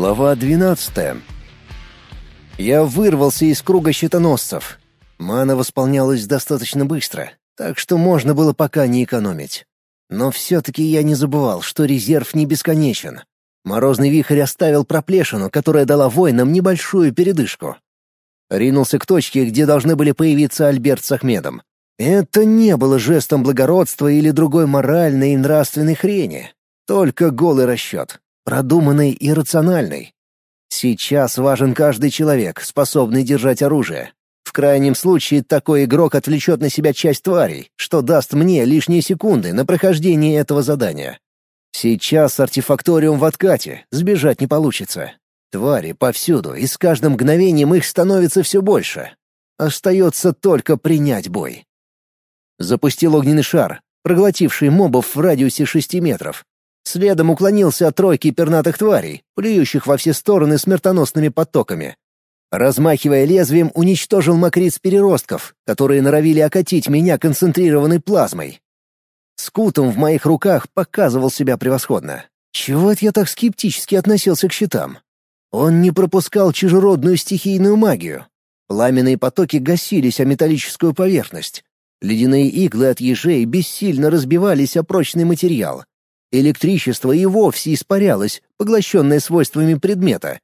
Глава 12. Я вырвался из круга щитоносцев. Мана восполнялась достаточно быстро, так что можно было пока не экономить. Но все-таки я не забывал, что резерв не бесконечен. Морозный вихрь оставил проплешину, которая дала воинам небольшую передышку. Ринулся к точке, где должны были появиться Альберт с Ахмедом. Это не было жестом благородства или другой моральной и нравственной хрени. Только голый расчет продуманный и рациональный. Сейчас важен каждый человек, способный держать оружие. В крайнем случае такой игрок отвлечет на себя часть тварей, что даст мне лишние секунды на прохождение этого задания. Сейчас артефакториум в откате, сбежать не получится. Твари повсюду, и с каждым мгновением их становится все больше. Остается только принять бой. Запустил огненный шар, проглотивший мобов в радиусе шести метров, Следом уклонился от тройки пернатых тварей, плюющих во все стороны смертоносными потоками. Размахивая лезвием, уничтожил мокриц переростков, которые норовили окатить меня концентрированной плазмой. Скутом в моих руках показывал себя превосходно. Чего это я так скептически относился к щитам? Он не пропускал чужеродную стихийную магию. Пламенные потоки гасились о металлическую поверхность. Ледяные иглы от ежей бессильно разбивались о прочный материал, Электричество и вовсе испарялось, поглощенное свойствами предмета.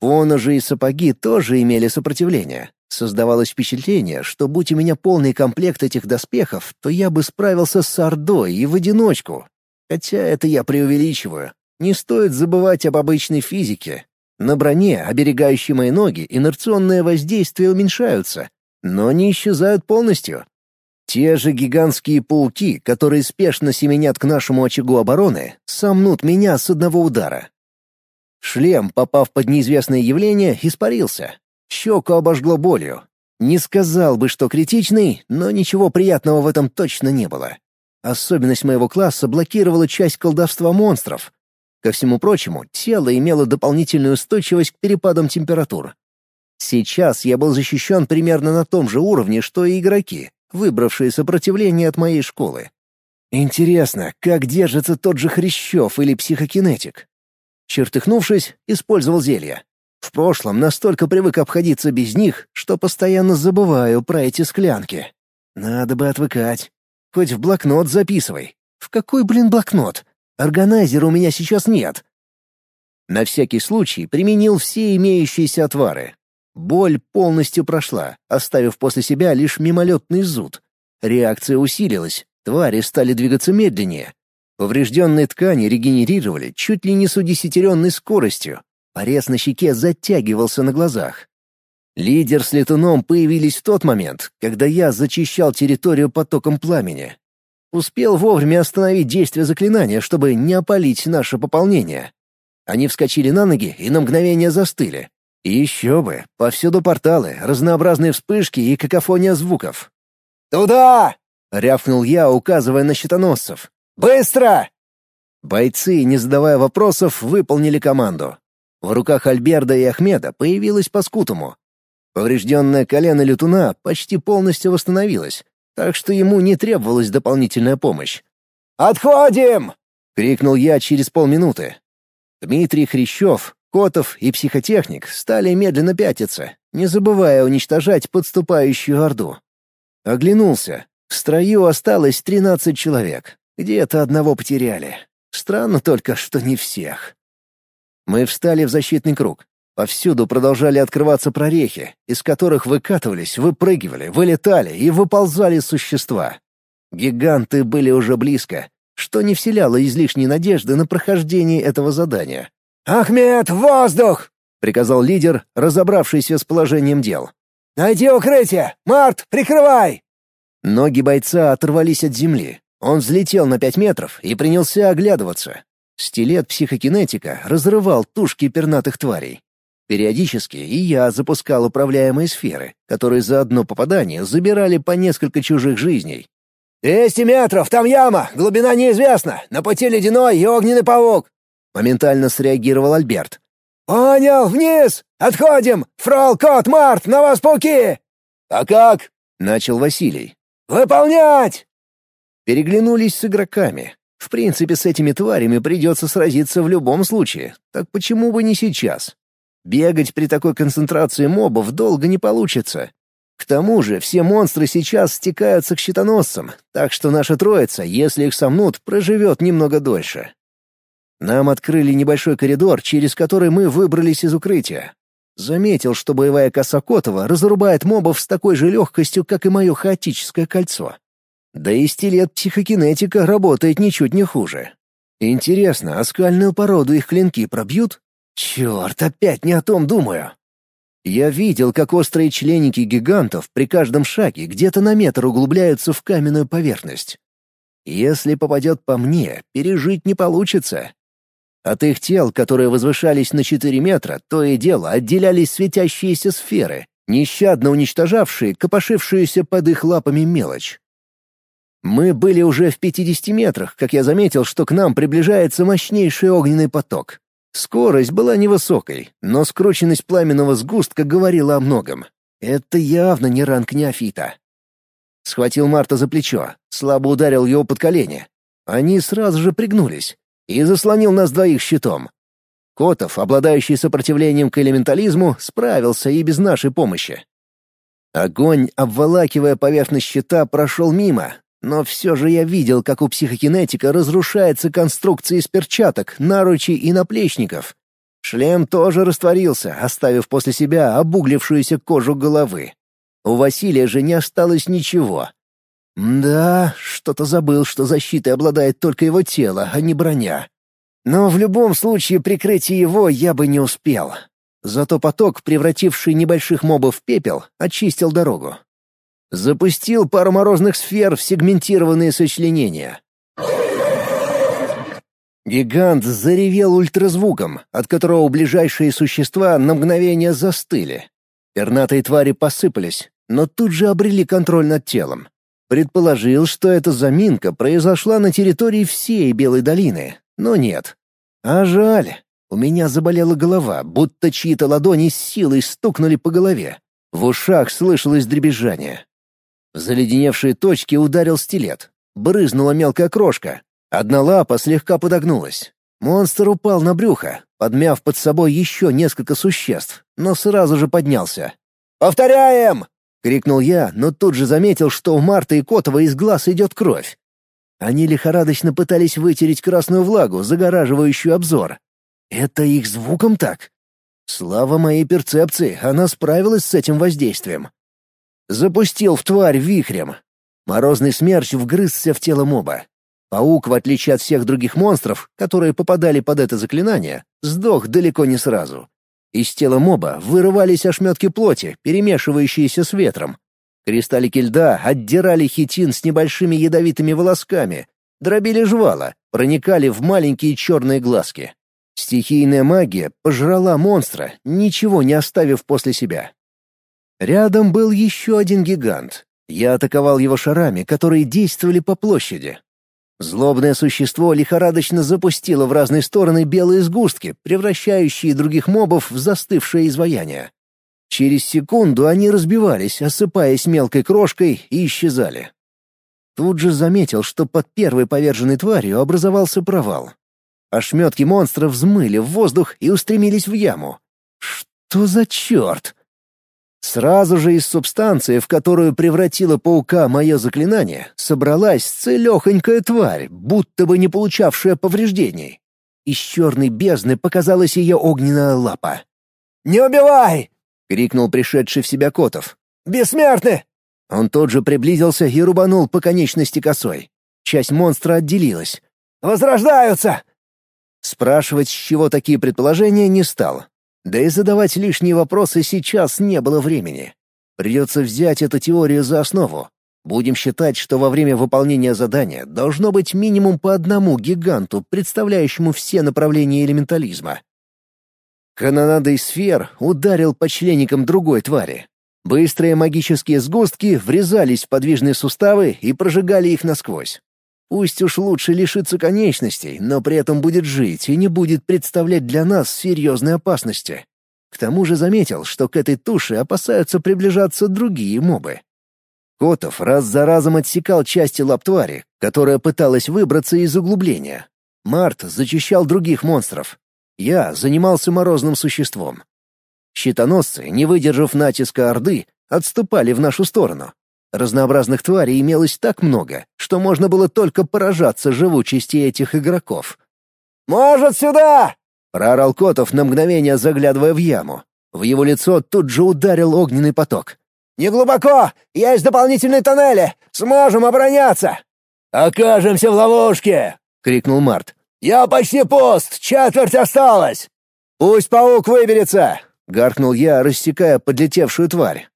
Поножи и сапоги тоже имели сопротивление. Создавалось впечатление, что будь у меня полный комплект этих доспехов, то я бы справился с Ордой и в одиночку. Хотя это я преувеличиваю. Не стоит забывать об обычной физике. На броне, оберегающей мои ноги, инерционное воздействие уменьшаются, но не исчезают полностью. Те же гигантские пауки, которые спешно семенят к нашему очагу обороны, сомнут меня с одного удара. Шлем, попав под неизвестное явление, испарился. Щеку обожгло болью. Не сказал бы, что критичный, но ничего приятного в этом точно не было. Особенность моего класса блокировала часть колдовства монстров. Ко всему прочему, тело имело дополнительную устойчивость к перепадам температур. Сейчас я был защищен примерно на том же уровне, что и игроки, выбравшие сопротивление от моей школы. Интересно, как держится тот же Хрящев или психокинетик? Чертыхнувшись, использовал зелья. В прошлом настолько привык обходиться без них, что постоянно забываю про эти склянки. Надо бы отвыкать. Хоть в блокнот записывай. В какой, блин, блокнот? Органайзера у меня сейчас нет. На всякий случай применил все имеющиеся отвары, Боль полностью прошла, оставив после себя лишь мимолетный зуд. Реакция усилилась, твари стали двигаться медленнее. Поврежденные ткани регенерировали чуть ли не с удесятеренной скоростью. Порез на щеке затягивался на глазах. Лидер с летуном появились в тот момент, когда я зачищал территорию потоком пламени. Успел вовремя остановить действие заклинания, чтобы не опалить наше пополнение. Они вскочили на ноги и на мгновение застыли, еще бы, повсюду порталы, разнообразные вспышки и какофония звуков. «Туда!» — рявкнул я, указывая на щитоносцев. «Быстро!» Бойцы, не задавая вопросов, выполнили команду. В руках Альберда и Ахмеда появилась по скутуму. Поврежденное колено летуна почти полностью восстановилось, так что ему не требовалась дополнительная помощь. «Отходим!» — крикнул я через полминуты. Дмитрий Хрящев, Котов и психотехник стали медленно пятиться, не забывая уничтожать подступающую орду. Оглянулся. В строю осталось тринадцать человек. Где-то одного потеряли. Странно только, что не всех. Мы встали в защитный круг. Повсюду продолжали открываться прорехи, из которых выкатывались, выпрыгивали, вылетали и выползали существа. Гиганты были уже близко, что не вселяло излишней надежды на прохождение этого задания. «Ахмед, воздух!» — приказал лидер, разобравшийся с положением дел. «Найди укрытие! Март, прикрывай!» Ноги бойца оторвались от земли. Он взлетел на пять метров и принялся оглядываться. Стилет психокинетика разрывал тушки пернатых тварей. Периодически и я запускал управляемые сферы, которые за одно попадание забирали по несколько чужих жизней. «Двести метров, там яма, глубина неизвестна, на пути ледяной и огненный паук. Моментально среагировал Альберт. «Понял, вниз! Отходим! Фрол, Кот, Март, на вас пауки!» «А как?» — начал Василий. «Выполнять!» Переглянулись с игроками. В принципе, с этими тварями придется сразиться в любом случае, так почему бы не сейчас? Бегать при такой концентрации мобов долго не получится. К тому же все монстры сейчас стекаются к щитоносцам, так что наша троица, если их сомнут, проживет немного дольше. Нам открыли небольшой коридор, через который мы выбрались из укрытия. Заметил, что боевая коса Котова разрубает мобов с такой же легкостью, как и мое хаотическое кольцо. Да и стилет психокинетика работает ничуть не хуже. Интересно, а скальную породу их клинки пробьют? Черт, опять не о том думаю. Я видел, как острые членики гигантов при каждом шаге где-то на метр углубляются в каменную поверхность. Если попадет по мне, пережить не получится. От их тел, которые возвышались на 4 метра, то и дело отделялись светящиеся сферы, нещадно уничтожавшие копошившуюся под их лапами мелочь. Мы были уже в 50 метрах, как я заметил, что к нам приближается мощнейший огненный поток. Скорость была невысокой, но скрученность пламенного сгустка говорила о многом. Это явно не ранг неофита. Схватил Марта за плечо, слабо ударил его под колени. Они сразу же пригнулись и заслонил нас двоих щитом. Котов, обладающий сопротивлением к элементализму, справился и без нашей помощи. Огонь, обволакивая поверхность щита, прошел мимо, но все же я видел, как у психокинетика разрушается конструкция из перчаток, наручей и наплечников. Шлем тоже растворился, оставив после себя обуглившуюся кожу головы. У Василия же не осталось ничего. Да, что-то забыл, что защитой обладает только его тело, а не броня. Но в любом случае прикрыть его я бы не успел. Зато поток, превративший небольших мобов в пепел, очистил дорогу. Запустил пару морозных сфер в сегментированные сочленения. Гигант заревел ультразвуком, от которого ближайшие существа на мгновение застыли. Пернатые твари посыпались, но тут же обрели контроль над телом. Предположил, что эта заминка произошла на территории всей Белой долины, но нет. А жаль. У меня заболела голова, будто чьи-то ладони с силой стукнули по голове. В ушах слышалось дребезжание. В заледеневшие точки ударил стилет. Брызнула мелкая крошка. Одна лапа слегка подогнулась. Монстр упал на брюхо, подмяв под собой еще несколько существ, но сразу же поднялся. «Повторяем!» — крикнул я, но тут же заметил, что у Марта и Котова из глаз идет кровь. Они лихорадочно пытались вытереть красную влагу, загораживающую обзор. Это их звуком так? Слава моей перцепции, она справилась с этим воздействием. Запустил в тварь вихрем. Морозный смерч вгрызся в тело моба. Паук, в отличие от всех других монстров, которые попадали под это заклинание, сдох далеко не сразу. Из тела моба вырывались ошметки плоти, перемешивающиеся с ветром. Кристаллики льда отдирали хитин с небольшими ядовитыми волосками, дробили жвала, проникали в маленькие черные глазки. Стихийная магия пожрала монстра, ничего не оставив после себя. Рядом был еще один гигант. Я атаковал его шарами, которые действовали по площади. Злобное существо лихорадочно запустило в разные стороны белые сгустки, превращающие других мобов в застывшее изваяние. Через секунду они разбивались, осыпаясь мелкой крошкой, и исчезали. Тут же заметил, что под первой поверженной тварью образовался провал. Ошметки монстра взмыли в воздух и устремились в яму. Что за черт? Сразу же из субстанции, в которую превратило паука мое заклинание, собралась целехонькая тварь, будто бы не получавшая повреждений. Из черной бездны показалась ее огненная лапа. «Не убивай!» — крикнул пришедший в себя Котов. «Бессмертны!» Он тут же приблизился и рубанул по конечности косой. Часть монстра отделилась. «Возрождаются!» Спрашивать, с чего такие предположения, не стал. Да и задавать лишние вопросы сейчас не было времени. Придется взять эту теорию за основу. Будем считать, что во время выполнения задания должно быть минимум по одному гиганту, представляющему все направления элементализма. Канонадой сфер ударил по членикам другой твари. Быстрые магические сгустки врезались в подвижные суставы и прожигали их насквозь. Пусть уж лучше лишиться конечностей, но при этом будет жить и не будет представлять для нас серьезной опасности. К тому же заметил, что к этой туше опасаются приближаться другие мобы. Котов раз за разом отсекал части лап твари, которая пыталась выбраться из углубления. Март зачищал других монстров. Я занимался морозным существом. Щитоносцы, не выдержав натиска Орды, отступали в нашу сторону. Разнообразных тварей имелось так много, что можно было только поражаться живучести этих игроков. «Может, сюда!» — проорал Котов на мгновение, заглядывая в яму. В его лицо тут же ударил огненный поток. «Не глубоко! Есть дополнительные тоннели! Сможем обороняться!» «Окажемся в ловушке!» — крикнул Март. «Я почти пост! Четверть осталась!» «Пусть паук выберется!» — гаркнул я, рассекая подлетевшую тварь.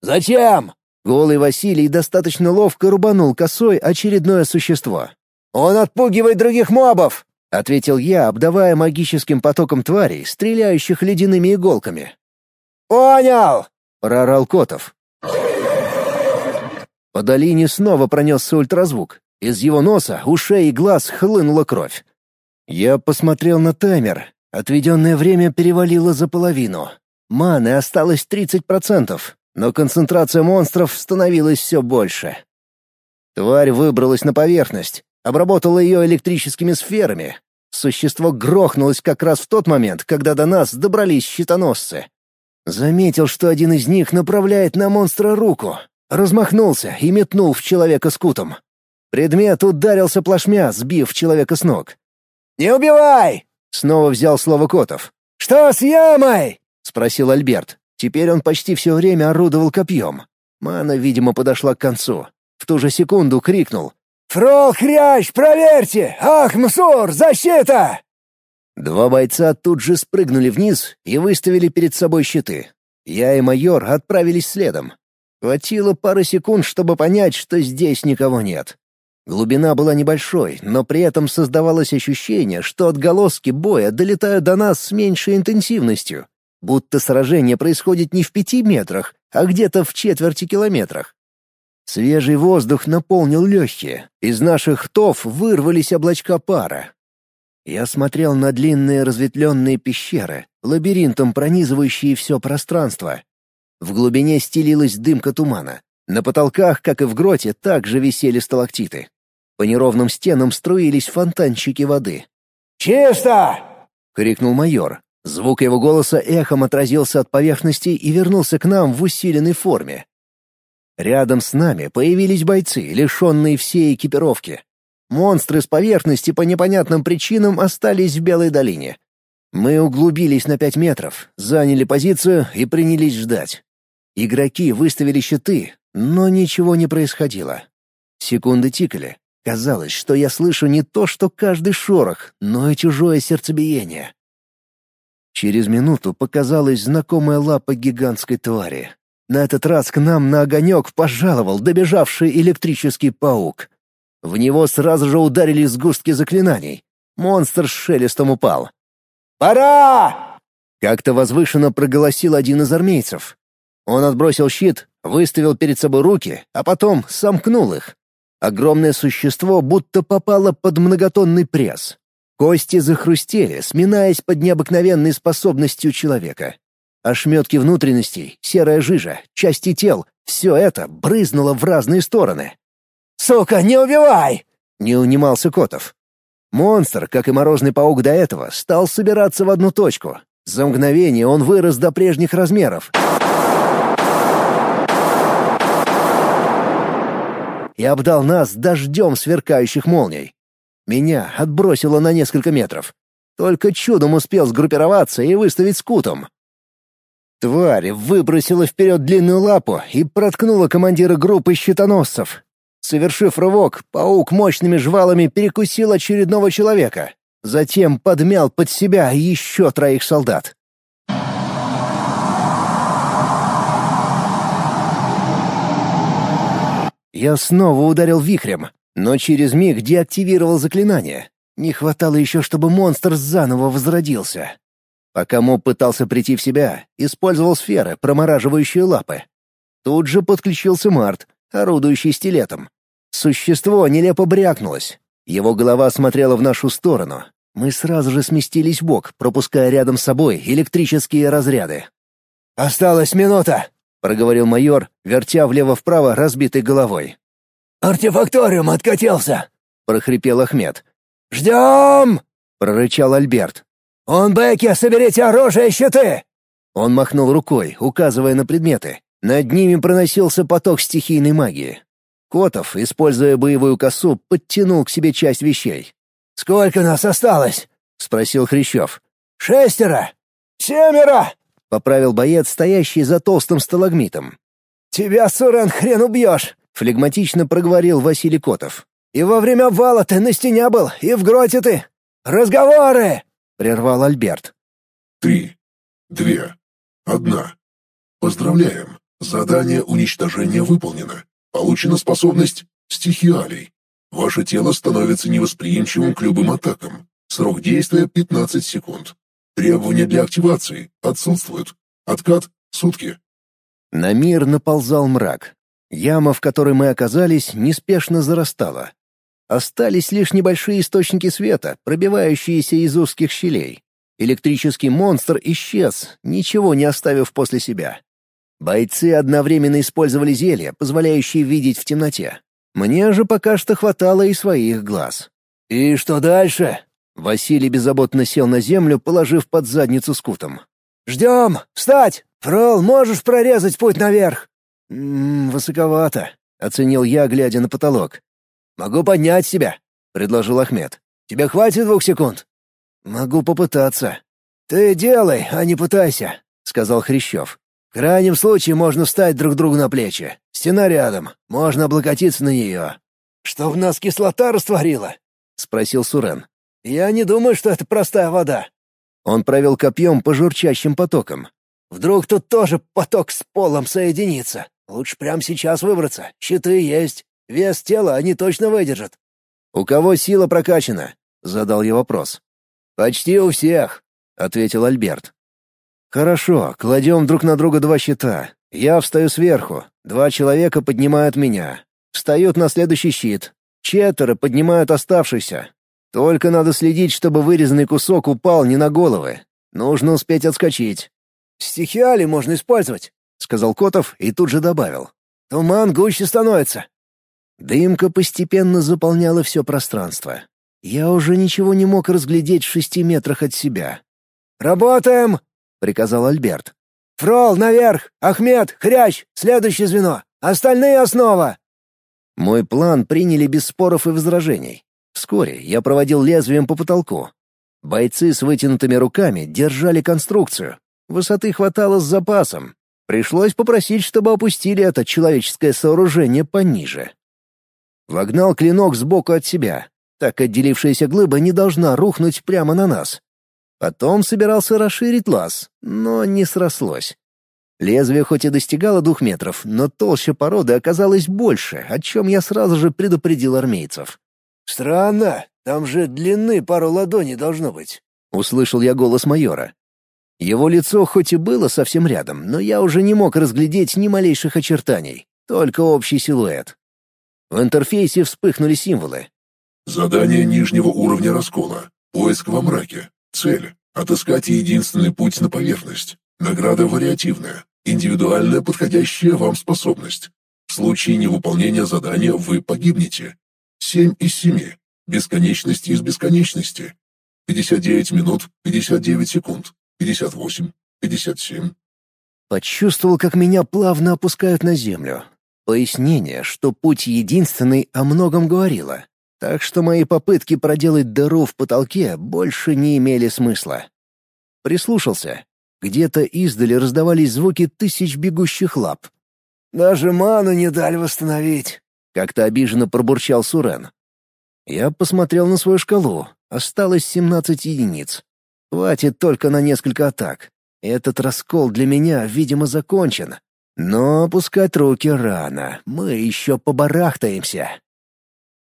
«Зачем?» Голый Василий достаточно ловко рубанул косой очередное существо. «Он отпугивает других мобов!» — ответил я, обдавая магическим потоком тварей, стреляющих ледяными иголками. «Понял!» — проорал Котов. По долине снова пронесся ультразвук. Из его носа, ушей и глаз хлынула кровь. Я посмотрел на таймер. Отведенное время перевалило за половину. Маны осталось 30%, но концентрация монстров становилась все больше. Тварь выбралась на поверхность, обработала ее электрическими сферами. Существо грохнулось как раз в тот момент, когда до нас добрались щитоносцы. Заметил, что один из них направляет на монстра руку. Размахнулся и метнул в человека скутом. Предмет ударился плашмя, сбив человека с ног. «Не убивай!» — снова взял слово Котов. «Что с ямой?» — спросил Альберт. Теперь он почти все время орудовал копьем. Мана, видимо, подошла к концу. В ту же секунду крикнул. «Фрол, хрящ, проверьте! Ах, Мсур, защита!» Два бойца тут же спрыгнули вниз и выставили перед собой щиты. Я и майор отправились следом. Хватило пары секунд, чтобы понять, что здесь никого нет. Глубина была небольшой, но при этом создавалось ощущение, что отголоски боя долетают до нас с меньшей интенсивностью, будто сражение происходит не в пяти метрах, а где-то в четверти километрах. Свежий воздух наполнил легкие, из наших ртов вырвались облачка пара. Я смотрел на длинные разветвленные пещеры, лабиринтом пронизывающие все пространство. В глубине стелилась дымка тумана. На потолках, как и в гроте, также висели сталактиты. По неровным стенам струились фонтанчики воды. «Чисто!» — крикнул майор. Звук его голоса эхом отразился от поверхности и вернулся к нам в усиленной форме. Рядом с нами появились бойцы, лишенные всей экипировки. Монстры с поверхности по непонятным причинам остались в Белой долине. Мы углубились на пять метров, заняли позицию и принялись ждать. Игроки выставили щиты, но ничего не происходило. Секунды тикали, Казалось, что я слышу не то, что каждый шорох, но и чужое сердцебиение. Через минуту показалась знакомая лапа гигантской твари. На этот раз к нам на огонек пожаловал добежавший электрический паук. В него сразу же ударили сгустки заклинаний. Монстр с шелестом упал. «Пора!» — как-то возвышенно проголосил один из армейцев. Он отбросил щит, выставил перед собой руки, а потом сомкнул их. Огромное существо будто попало под многотонный пресс. Кости захрустели, сминаясь под необыкновенной способностью человека. Ошметки внутренностей, серая жижа, части тел — все это брызнуло в разные стороны. «Сука, не убивай!» — не унимался Котов. Монстр, как и морозный паук до этого, стал собираться в одну точку. За мгновение он вырос до прежних размеров — и обдал нас дождем сверкающих молний. Меня отбросило на несколько метров. Только чудом успел сгруппироваться и выставить скутом. Тварь выбросила вперед длинную лапу и проткнула командира группы щитоносцев. Совершив рывок, паук мощными жвалами перекусил очередного человека. Затем подмял под себя еще троих солдат. Я снова ударил вихрем, но через миг деактивировал заклинание. Не хватало еще, чтобы монстр заново возродился. Пока моб пытался прийти в себя, использовал сферы, промораживающие лапы. Тут же подключился Март, орудующий стилетом. Существо нелепо брякнулось. Его голова смотрела в нашу сторону. Мы сразу же сместились в бок, пропуская рядом с собой электрические разряды. «Осталась минута!» — проговорил майор, вертя влево-вправо разбитой головой. «Артефакториум откатился!» — прохрипел Ахмед. «Ждем!» — прорычал Альберт. «Он, Бекки, соберите оружие и щиты!» Он махнул рукой, указывая на предметы. Над ними проносился поток стихийной магии. Котов, используя боевую косу, подтянул к себе часть вещей. «Сколько нас осталось?» — спросил Хрящев. «Шестеро! Семеро!» — поправил боец, стоящий за толстым сталагмитом. «Тебя, Сурен, хрен убьешь!» — флегматично проговорил Василий Котов. «И во время обвала ты на стене был, и в гроте ты! Разговоры!» — прервал Альберт. «Три, две, одна. Поздравляем! Задание уничтожения выполнено. Получена способность стихиалей. Ваше тело становится невосприимчивым к любым атакам. Срок действия 15 секунд. Требования для активации отсутствуют. Откат — сутки. На мир наползал мрак. Яма, в которой мы оказались, неспешно зарастала. Остались лишь небольшие источники света, пробивающиеся из узких щелей. Электрический монстр исчез, ничего не оставив после себя. Бойцы одновременно использовали зелья, позволяющие видеть в темноте. Мне же пока что хватало и своих глаз. «И что дальше?» Василий беззаботно сел на землю, положив под задницу скутом. «Ждем! Встать! Фрол, можешь прорезать путь наверх?» «Ммм, высоковато», — оценил я, глядя на потолок. «Могу поднять тебя», — предложил Ахмед. «Тебе хватит двух секунд?» «Могу попытаться». «Ты делай, а не пытайся», — сказал Хрящев. В крайнем случае можно встать друг другу на плечи. Стена рядом, можно облокотиться на нее. «Что в нас кислота растворила?» — спросил Сурен. «Я не думаю, что это простая вода». Он провел копьем по журчащим потокам. «Вдруг тут тоже поток с полом соединится? Лучше прямо сейчас выбраться. Щиты есть. Вес тела они точно выдержат». «У кого сила прокачана?» — задал я вопрос. «Почти у всех», — ответил Альберт. «Хорошо, кладем друг на друга два щита. Я встаю сверху, два человека поднимают меня. Встают на следующий щит. Четверо поднимают оставшийся. Только надо следить, чтобы вырезанный кусок упал не на головы. Нужно успеть отскочить». «Стихиали можно использовать», — сказал Котов и тут же добавил. «Туман гуще становится». Дымка постепенно заполняла все пространство. Я уже ничего не мог разглядеть в шести метрах от себя. «Работаем!» — приказал Альберт. «Фрол, наверх! Ахмед, Хрящ, следующее звено! Остальные — основа!» Мой план приняли без споров и возражений. Вскоре я проводил лезвием по потолку. Бойцы с вытянутыми руками держали конструкцию. Высоты хватало с запасом. Пришлось попросить, чтобы опустили это человеческое сооружение пониже. Вогнал клинок сбоку от себя. Так отделившаяся глыба не должна рухнуть прямо на нас. Потом собирался расширить лаз, но не срослось. Лезвие хоть и достигало двух метров, но толща породы оказалась больше, о чем я сразу же предупредил армейцев. «Странно, там же длины пару ладоней должно быть», — услышал я голос майора. Его лицо хоть и было совсем рядом, но я уже не мог разглядеть ни малейших очертаний, только общий силуэт. В интерфейсе вспыхнули символы. «Задание нижнего уровня раскола. Поиск во мраке. Цель — отыскать единственный путь на поверхность. Награда вариативная, индивидуальная подходящая вам способность. В случае невыполнения задания вы погибнете. Семь из семи. Бесконечность из бесконечности. 59 минут 59 секунд. 58, 57. Почувствовал, как меня плавно опускают на землю. Пояснение, что путь единственный, о многом говорило. Так что мои попытки проделать дыру в потолке больше не имели смысла. Прислушался. Где-то издали раздавались звуки тысяч бегущих лап. «Даже ману не дали восстановить», — как-то обиженно пробурчал Сурен. Я посмотрел на свою шкалу. Осталось 17 единиц. Хватит только на несколько атак. Этот раскол для меня, видимо, закончен. Но опускать руки рано. Мы еще побарахтаемся.